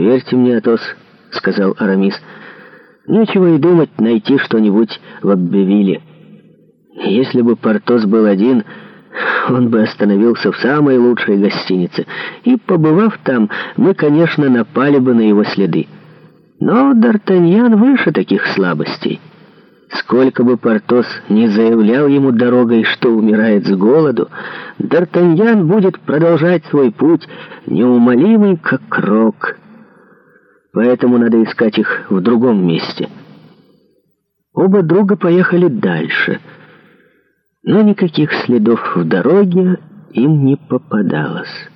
Верьте мне, Атос», — сказал Арамис, — «нечего и думать найти что-нибудь в Аббевиле. Если бы Портос был один, он бы остановился в самой лучшей гостинице, и, побывав там, мы, конечно, напали бы на его следы. Но Д'Артаньян выше таких слабостей». Сколько бы Портос не заявлял ему дорогой, что умирает с голоду, Д'Артаньян будет продолжать свой путь, неумолимый, как рок» поэтому надо искать их в другом месте. Оба друга поехали дальше, но никаких следов в дороге им не попадалось.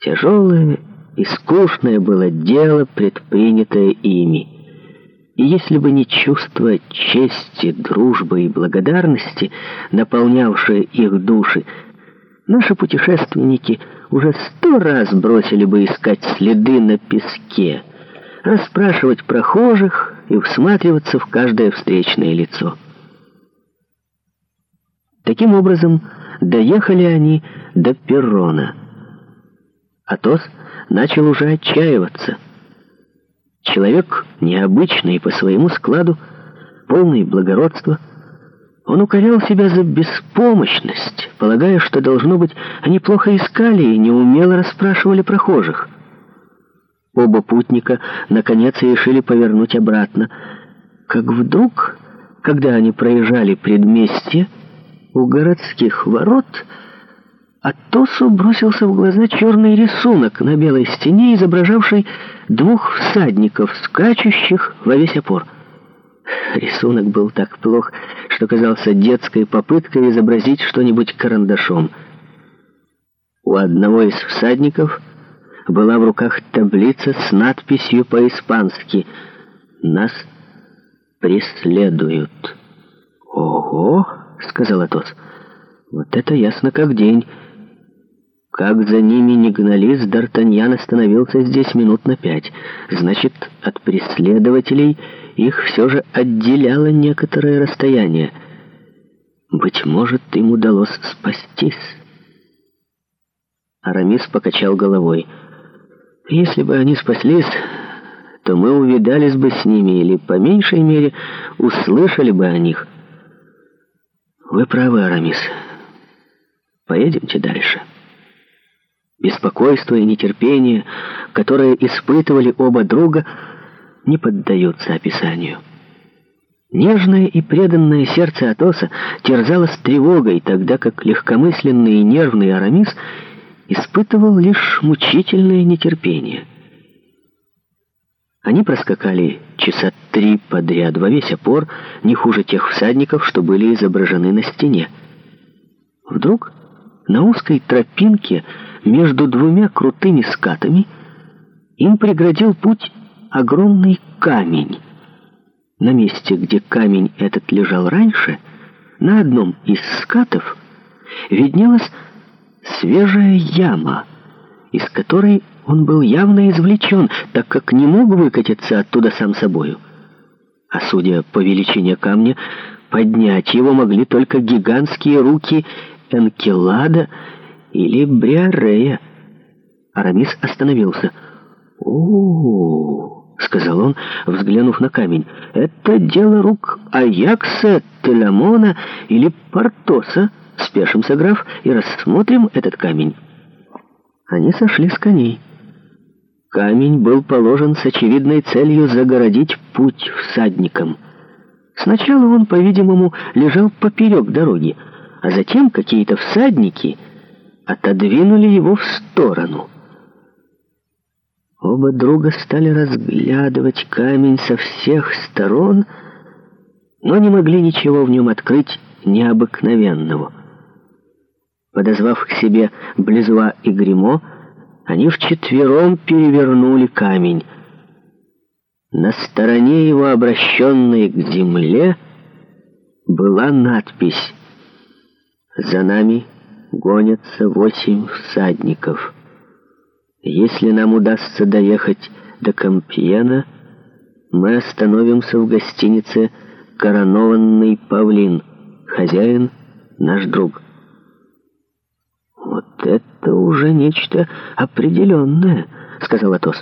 Тяжелое и скучное было дело, предпринятое ими. И если бы не чувство чести, дружбы и благодарности, наполнявшее их души, Наши путешественники уже сто раз бросили бы искать следы на песке, расспрашивать прохожих и всматриваться в каждое встречное лицо. Таким образом, доехали они до перрона. Атос начал уже отчаиваться. Человек необычный по своему складу, полный благородства — он укорял себя за беспомощность, полагая, что, должно быть, они плохо искали и неумело расспрашивали прохожих. Оба путника, наконец, решили повернуть обратно. Как вдруг, когда они проезжали предместье, у городских ворот Атосу бросился в глаза черный рисунок на белой стене, изображавший двух всадников, скачущих во весь опор. Рисунок был так плох, что казался детской попыткой изобразить что-нибудь карандашом. У одного из всадников была в руках таблица с надписью по-испански «Нас преследуют». «Ого!» — сказал Атос. «Вот это ясно как день!» Как за ними не гнались, Д'Артаньян остановился здесь минут на пять. Значит, от преследователей их все же отделяло некоторое расстояние. Быть может, им удалось спастись. Арамис покачал головой. Если бы они спаслись, то мы увидались бы с ними или, по меньшей мере, услышали бы о них. Вы правы, Арамис. Поедемте дальше. Беспокойство и нетерпение, которые испытывали оба друга, не поддаются описанию. Нежное и преданное сердце Атоса терзалось тревогой, тогда как легкомысленный и нервный Арамис испытывал лишь мучительное нетерпение. Они проскакали часа три подряд во весь опор, не хуже тех всадников, что были изображены на стене. Вдруг... На узкой тропинке между двумя крутыми скатами им преградил путь огромный камень. На месте, где камень этот лежал раньше, на одном из скатов виднелась свежая яма, из которой он был явно извлечен, так как не мог выкатиться оттуда сам собою. А судя по величине камня, поднять его могли только гигантские руки Энкелада или Бриарея. Арамис остановился. О, — сказал он, взглянув на камень. «Это дело рук Аякса, Телемона или Портоса. Спешимся, граф, и рассмотрим этот камень». Они сошли с коней. Камень был положен с очевидной целью загородить путь всадникам. Сначала он, по-видимому, лежал поперек дороги — а затем какие-то всадники отодвинули его в сторону. Оба друга стали разглядывать камень со всех сторон, но не могли ничего в нем открыть необыкновенного. Подозвав к себе Близва и Гримо, они вчетвером перевернули камень. На стороне его, обращенной к земле, была надпись за нами гонятся восемь всадников. Если нам удастся доехать до Кампьена, мы остановимся в гостинице «Коронованный павлин». Хозяин — наш друг. «Вот это уже нечто определенное», — сказал Атос.